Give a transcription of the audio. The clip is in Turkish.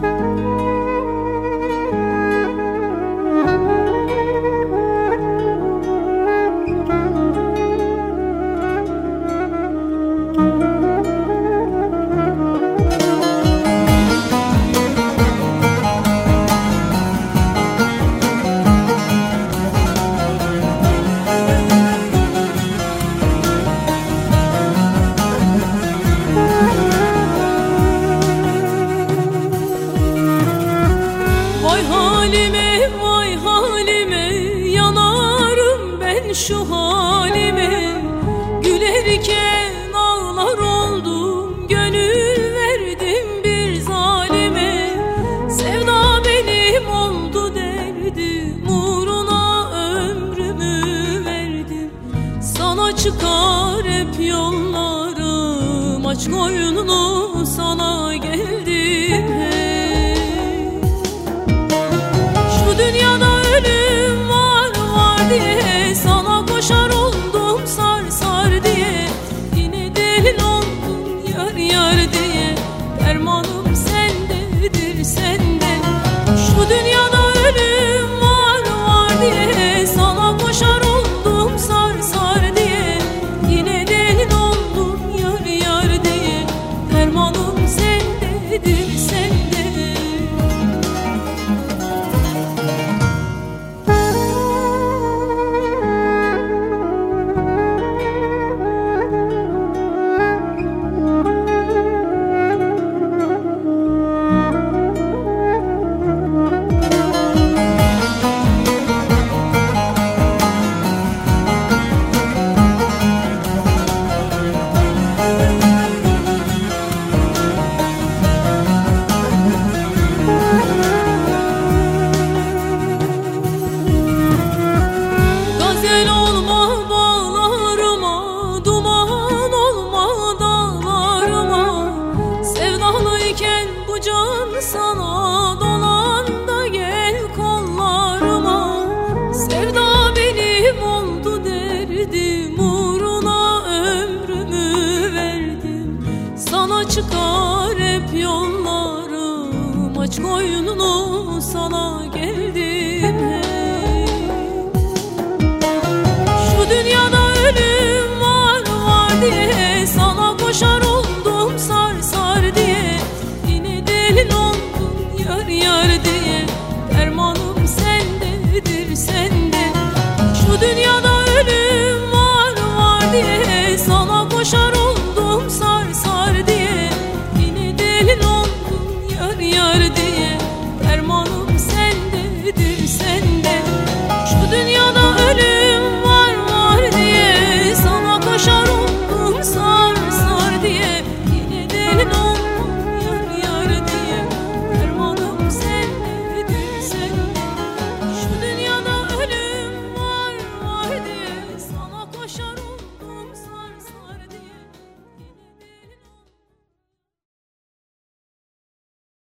Música şu halime Gülerken ağlar oldum gönül verdim bir zalime. Sevda benim oldu derdim uğruna ömrümü verdim. Sana çıkar hep yollarım aç koynunu sana geldim Dermanım can sana Dolan da gel kollarıma. Sevda benim oldu derdim Uğruna ömrümü verdim. Sana çıkar hep yollarım Aç koynunu sana geldim yar diye Dermanım sendedir sende. Şu dünyada ölüm var var diye Sana koşar oldum sar sar diye. Yine delin oldum yar yar diye Dermanım sendedir sende